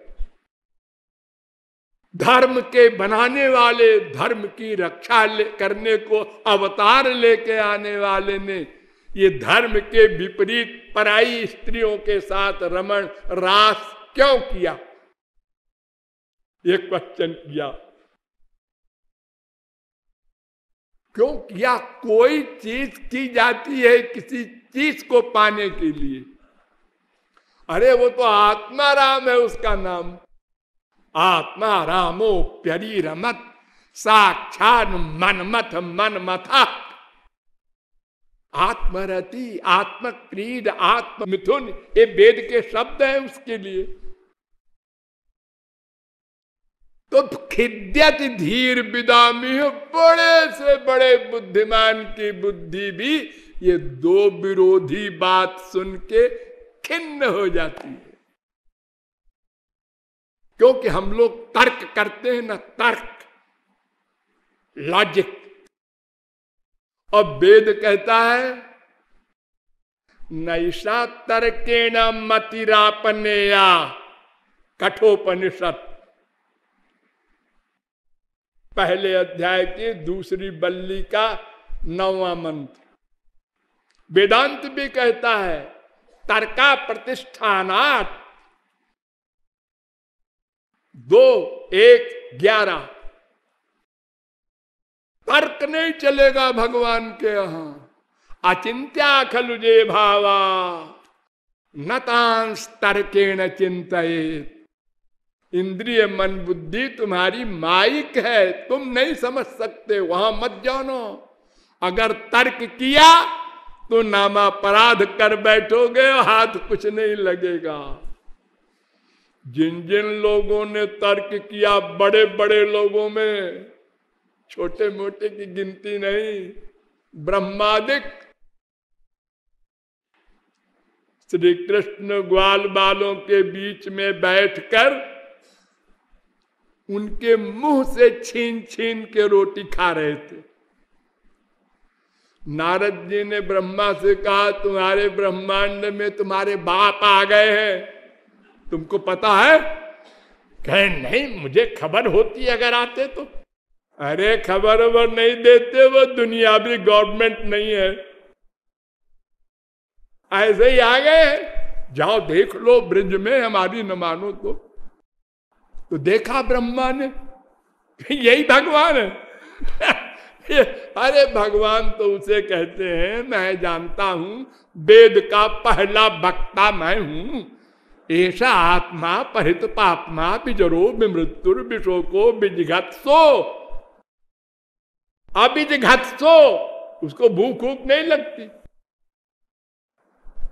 धर्म के बनाने वाले, धर्म की रक्षा करने को अवतार लेके आने वाले ने, ये धर्म के विपरीत पराई स्त्रियों के साथ रमण, रास क्यों किया? ये क्वेश्चन किया। क्यों किया कोई चीज़ की जाती है किसी चीज़ को पाने के लिए। अरे, वो तो आत्मा राम है उसका नाम। आत्मा रामो प्यरी रमत साक्षात मनमथ मन मथा आत्मरति आत्म क्रीड आत्म मिथुन ये वेद के शब्द है उसके लिए। तो खिद्यत धीर विदामी बड़े से बड़े बुद्धिमान की बुद्धि भी ये दो विरोधी बात सुन के खिन्न हो जाती है। क्योंकि हम लोग तर्क करते हैं ना तर्क, लॉजिक। और वेद कहता है नैषा तर्केण मतिरापने या कठोपनिषद पहले अध्याय की दूसरी बल्ली का नौवा मंत्र। वेदांत भी कहता है तर्का प्रतिष्ठानात दो एक ग्यारह। तर्क नहीं चलेगा भगवान के यहाँ। अचिंत्या खलुजे भावा नतांश तर्केण चिंतित इंद्रिय मन बुद्धि तुम्हारी माइक है, तुम नहीं समझ सकते, वहाँ मत जानो। अगर तर्क किया तो नामापराध कर बैठोगे हाथ कुछ नहीं लगेगा। जिन जिन लोगों ने तर्क किया बड़े बड़े लोगों में छोटे मोटे की गिनती नहीं, ब्रह्मादिक। श्री कृष्ण ग्वाल बालों के बीच में बैठकर उनके मुँह से छीन छीन के रोटी खा रहे थे। नारद जी ने ब्रह्मा से कहा, तुम्हारे ब्रह्मांड में तुम्हारे बाप आ गए हैं। तुमको पता है? कहे, नहीं, मुझे खबर होती अगर आते तो। अरे, खबर वबर नहीं देते, वो दुनिया भी गवर्नमेंट नहीं है। ऐसे ही आ गए जाओ देख लो ब्रिज में हमारी न मानो तो। तो देखा ब्रह्मा ने यही भगवान है। <laughs> अरे भगवान तो उसे कहते हैं, मैं जानता हूँ, वेद का पहला वक्ता मैं हूँ। ऐसा आत्मा परित पापमा बिजरो मृत्युर विशोको बिजघत्सो। अबिजघत्सो, उसको भूख भूख नहीं लगती।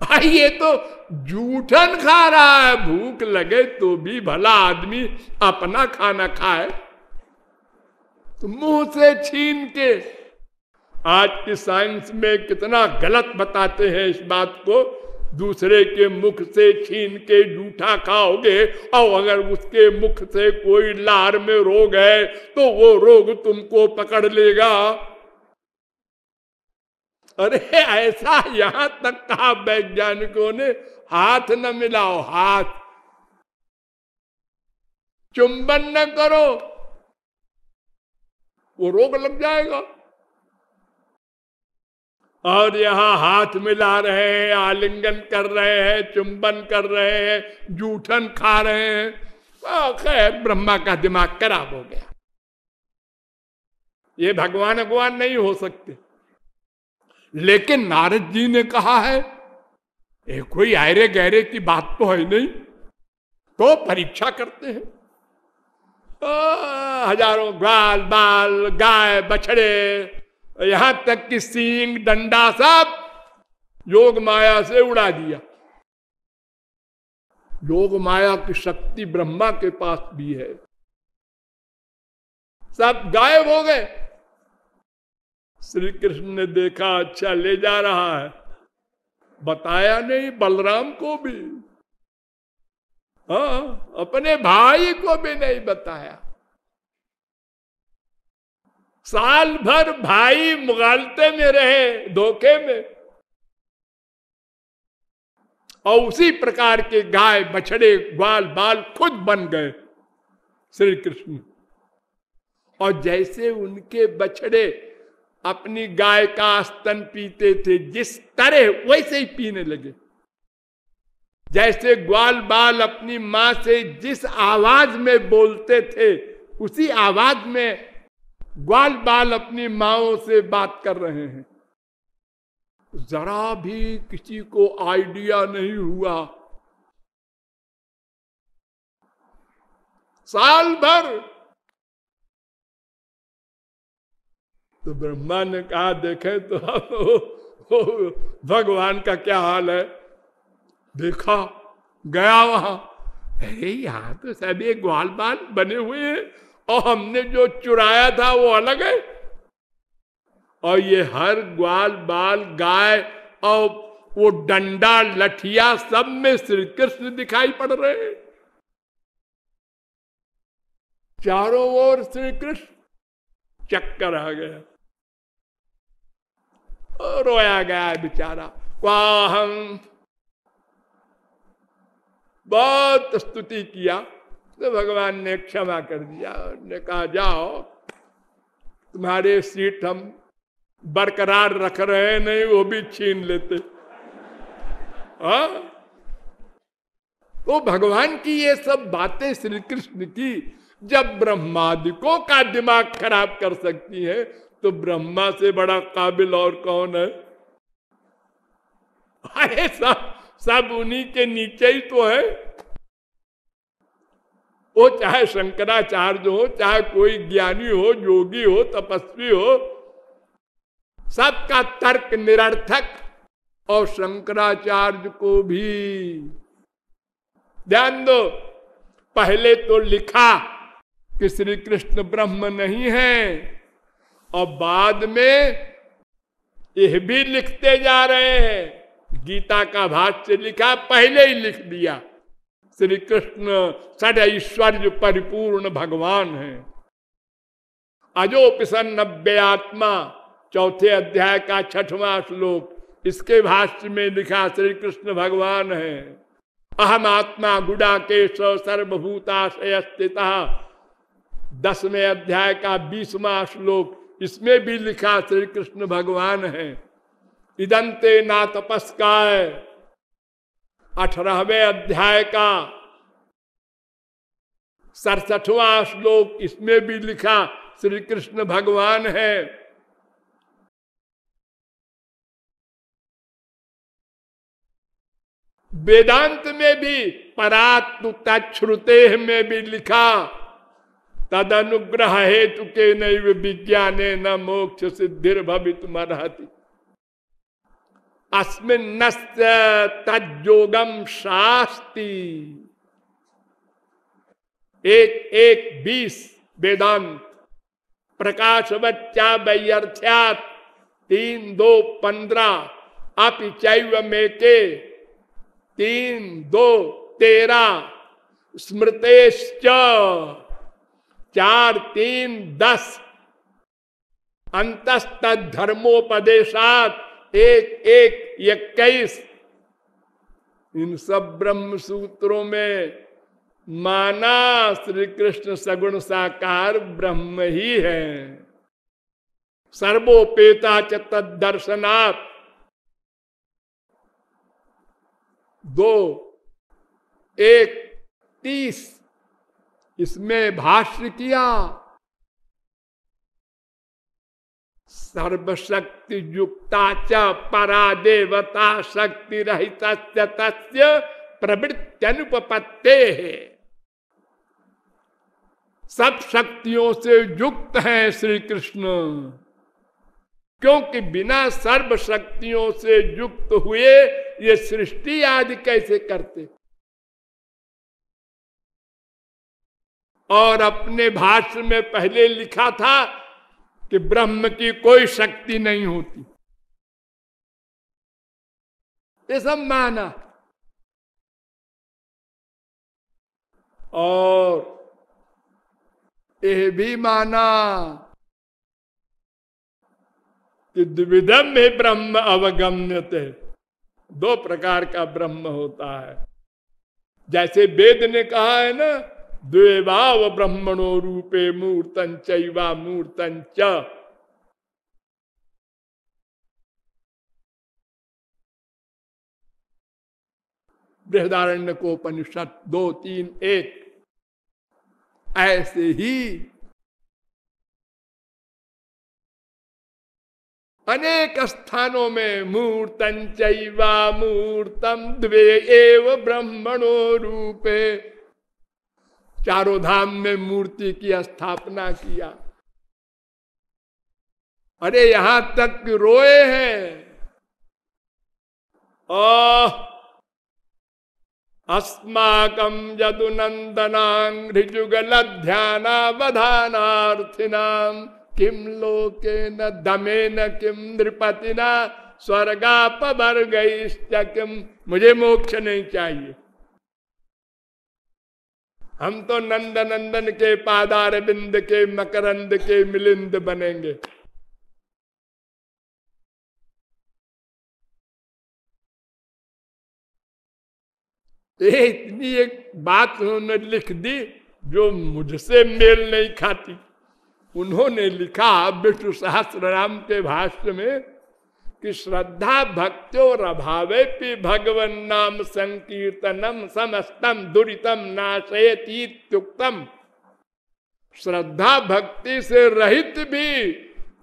ये तो जूठन खा रहा है, भूख लगे तो भी भला आदमी अपना खाना खाए। तो मुँह से छीन के, आज की साइंस में कितना गलत बताते हैं इस बात को, दूसरे के मुख से छीन के जूठा खाओगे, और अगर उसके मुख से कोई लार में रोग है तो वो रोग तुमको पकड़ लेगा। अरे ऐसा यहाँ तक कहा वैज्ञानिकों ने, हाथ न मिलाओ, हाथ। चुंबन न करो। वो रोग लग जाएगा। और यहाँ हाथ मिला रहे हैं, आलिंगन कर रहे हैं, चुंबन कर रहे हैं, जूठन खा रहे हैं। खैर, ब्रह्मा का दिमाग खराब हो गया। ये भगवान भगवान नहीं हो सकते। लेकिन नारद जी ने कहा है, ये कोई आयरे गहरे की बात तो है नहीं। तो परीक्षा करते हैं। हज़ारों ग्वाल, बाल, गाय, बछड़े, यहाँ तक कि सींग, डंडा सब योग माया से उड़ा दिया। योग माया की शक्ति ब्रह्मा के पास भी है। सब गायब हो गए। श्री कृष्ण ने देखा अच्छा ले जा रहा है। बताया नहीं, बलराम को भी। हाँ अपने भाई को भी नहीं बताया। साल भर भाई मुगालते में रहे, धोखे में। और उसी प्रकार के गाय, बछड़े, ग्वाल, बाल खुद बन गए श्री कृष्ण और जैसे उनके बछड़े अपनी गाय का स्तन पीते थे, जिस तरह वैसे ही पीने लगे। जैसे ग्वाल बाल अपनी माँ से जिस आवाज़ में बोलते थे, उसी आवाज़ में ग्वाल बाल अपनी माओ से बात कर रहे हैं। जरा भी किसी को आइडिया नहीं हुआ। साल भर तो ब्रह्मा ने कहा, देखे तो भगवान का क्या हाल है? देखा, गया वहाँ। अरे, यहाँ तो सभी ग्वाल बाल बने हुए हैं, और हमने जो चुराया था वो अलग है। और ये हर ग्वाल बाल गाय और वो डंडा, लठिया सब में श्री कृष्ण दिखाई पड़ रहे हैं। चारों ओर श्री कृष्ण चक्कर आ गया। रोया गया बेचारा। क्वाहम बहुत स्तुति किया। तो भगवान ने क्षमा कर दिया ने कहा, जाओ, तुम्हारे सीट हम बरकरार रख रहे हैं, नहीं वो भी छीन लेते। हा? तो भगवान की ये सब बातें श्री कृष्ण की जब ब्रह्मादिकों का दिमाग खराब कर सकती है तो ब्रह्मा से बड़ा काबिल और कौन है? अरे सब सब उन्हीं के नीचे ही तो है। वो चाहे शंकराचार्य हो, चाहे कोई ज्ञानी हो, योगी हो, तपस्वी हो, सबका तर्क निरर्थक और शंकराचार्य को भी। ध्यान दो, पहले तो लिखा कि श्री कृष्ण ब्रह्म नहीं है। और बाद में यह भी लिखते जा रहे हैं। गीता का भाष्य लिखा, पहले ही लिख दिया। श्री कृष्ण सद ऐश्वर्य परिपूर्ण भगवान है। अजो अजोपिसन नब्बे आत्मा, चौथे अध्याय का छठवां श्लोक, इसके भाष्य में लिखा, श्री कृष्ण भगवान है। अहम आत्मा गुड़ा के सर्वभूताशय स्थित दसवें अध्याय का बीसवा श्लोक इसमें भी लिखा श्री कृष्ण भगवान है। इदंते ना तपस्काय। अठारहवें अध्याय का सड़सठवा श्लोक, इसमें भी लिखा श्री कृष्ण भगवान है। वेदांत में भी परात्म तछ्रुते में भी लिखा तद अनुग्रह हेतु के नैव विज्ञान न मोक्ष सिद्धिर भवित मरहती अस्मिन तजोगम शास्ति। एक एक, बीस वेदांत। प्रकाश बच्चा व्यर्थ्यात तीन, दो, पंद्रह। अपिचैव में के तीन, दो, तेरह। स्मृतेश्च। चार, तीन, दस। अंतस्त धर्मोपदेशात एक एक, इक्कीस। इन सब ब्रह्म सूत्रों में माना श्री कृष्ण सगुण साकार ब्रह्म ही है। सर्वोपेता च तदर्शनात् दो, एक, तीस। इसमें भाष्य किया। सर्वशक्ति युक्ता च परा देवता शक्ति रहित प्रवृत्त्यनुपत्ते है सब शक्तियों से युक्त है श्री कृष्ण क्योंकि बिना सर्व शक्तियों से युक्त हुए ये सृष्टि आदि कैसे करते? और अपने भाष्य में पहले लिखा था कि ब्रह्म की कोई शक्ति नहीं होती। ये सब माना। और यह भी माना कि द्विविधम में ब्रह्म अवगम्यते। दो प्रकार का ब्रह्म होता है। जैसे वेद ने कहा है ना द्वेभाव ब्रह्मणो रूपे मूर्तन चैवा मूर्तन च। बृहदारण्य को उपनिषद दो, तीन, एक। ऐसे ही अनेक स्थानों में मूर्तन चैवा, मूर्तम द्वे एव ब्रह्मणो रूपे। चारों धाम में मूर्ति की स्थापना किया। अरे यहाँ तक रोए हैं। अस्माकम यदुनंदनाघ्रिजुगल ध्यानावधानार्थिनाम किम लोके न दमे न किम नृपति न स्वर्गापवर्ग किम मुझे मोक्ष नहीं चाहिए। हम तो नंद नंदन के पादार बिंद के मकरंद के मिलिंद बनेंगे। ये इतनी एक बात उन्होंने लिख दी जो मुझसे मेल नहीं खाती। उन्होंने लिखा विष्णु सहस्त्र नाम के भाष्य में कि श्रद्धा भक्त्योर अभावे भगवन नाम संकीर्तनम समस्तम दुरितम नाशयतीत्युक्तम। श्रद्धा भक्ति से रहित भी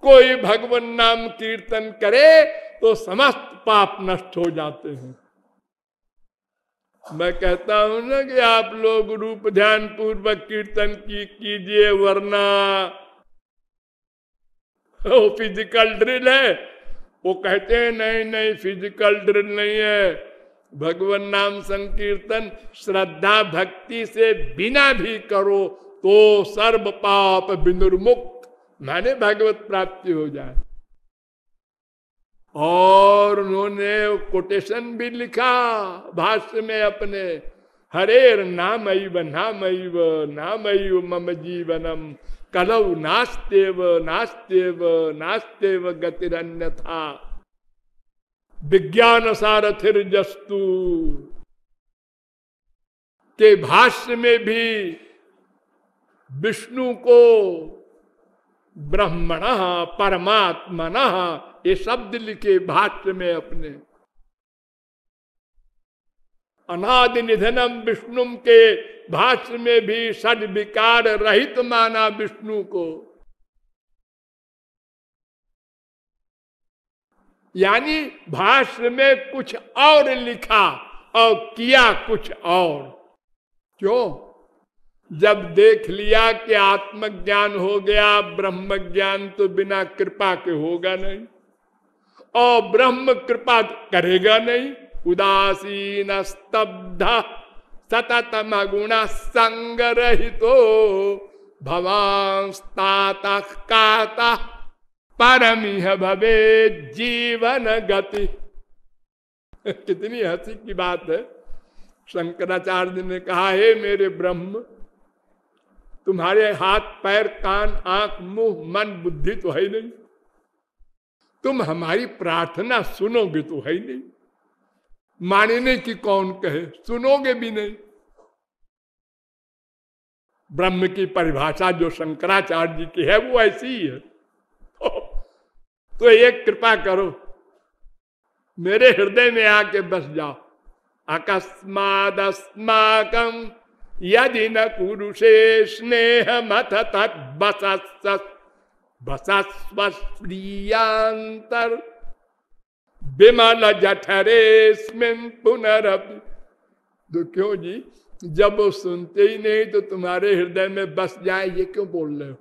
कोई भगवान नाम कीर्तन करे तो समस्त पाप नष्ट हो जाते हैं। मैं कहता हूँ ना कि आप लोग रूप ध्यान पूर्वक कीर्तन की, कीजिए, वरना वो फ़िज़िकल ड्रिल है। वो कहते हैं, नहीं नहीं फ़िज़िकल ड्रिल नहीं है. भगवान नाम संकीर्तन, श्रद्धा भक्ति से बिना भी करो तो सर्व पाप बिनुर्मुक्त माने भगवत प्राप्ति हो जाए। और उन्होंने कोटेशन भी लिखा भाष्य में अपने, हरेर नाम नाम नाम मम जीवनम। कलव नास्तेव नास्तेव नास्तेव गतिरन्य था विज्ञान सारथिर जस्तु के भाष्य में भी विष्णु को ब्रह्मण, परमात्मन, ये शब्द लिखे भाष्य में अपने। अनादि निधनम विष्णु के भाष्य में भी सद विकार रहित माना विष्णु को। यानी भाष्य में कुछ और लिखा और किया कुछ और। क्यों? जब देख लिया कि आत्मज्ञान हो गया ब्रह्म ज्ञान तो बिना कृपा के होगा नहीं, और ब्रह्म कृपा करेगा नहीं उदासीन स्तब्ध सतत गुण संगरहितो भवांस्ता काता परमिह भवे जीवन गति <laughs> कितनी हँसी की बात है। शंकराचार्य ने कहा, हे मेरे ब्रह्म, तुम्हारे हाथ, पैर, कान, आँख, मुँह, मन, बुद्धि तो है नहीं। तुम हमारी प्रार्थना सुनोगे तो है नहीं। मानने की कौन कहे? सुनोगे भी नहीं। ब्रह्म की परिभाषा जो शंकराचार्य जी की है वो ऐसी ही है। तो, तो एक कृपा करो। मेरे हृदय में आके बस जाओ। अकस्माद अस्माकम यदि न पुरुषे स्नेह मथ तत् बसस्वस्प्रियांतर विमल जठरे पुनरअ तो क्यों जी? जब वो सुनते ही नहीं तो तुम्हारे हृदय में बस जाए, ये क्यों बोल रहे हो?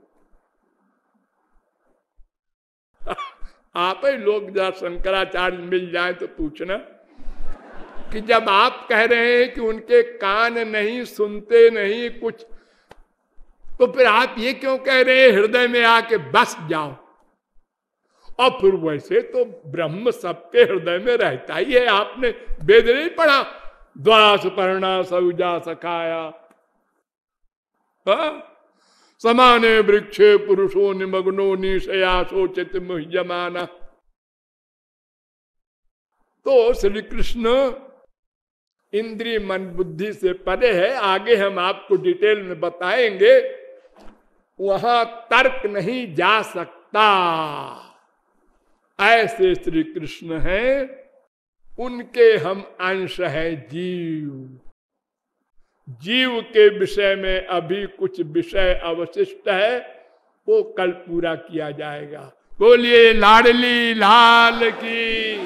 <laughs> आप ही लोग जरा शंकराचार्य मिल जाए तो पूछना कि जब आप कह रहे हैं कि उनके कान नहीं, सुनते नहीं कुछ तो फिर आप ये क्यों कह रहे हैं? हृदय में आके बस जाओ। और फिर वैसे तो ब्रह्म सबके हृदय में रहता ही है। आपने वेद नहीं पढ़ा? द्वास पर्णा सऊजा सखाया। हाँ? समाने वृक्षे पुरुषो निमग्नो निशया सोचित मुहमाना तो श्री कृष्ण इंद्रिय मन बुद्धि से परे है। आगे हम आपको डिटेल में बताएँगे। वहाँ तर्क नहीं जा सकता। ऐसे श्री कृष्ण हैं, उनके हम अंश है जीव। जीव के विषय में अभी कुछ विषय अवशिष्ट है, वो कल पूरा किया जाएगा। बोलिए, लाडली लाल की।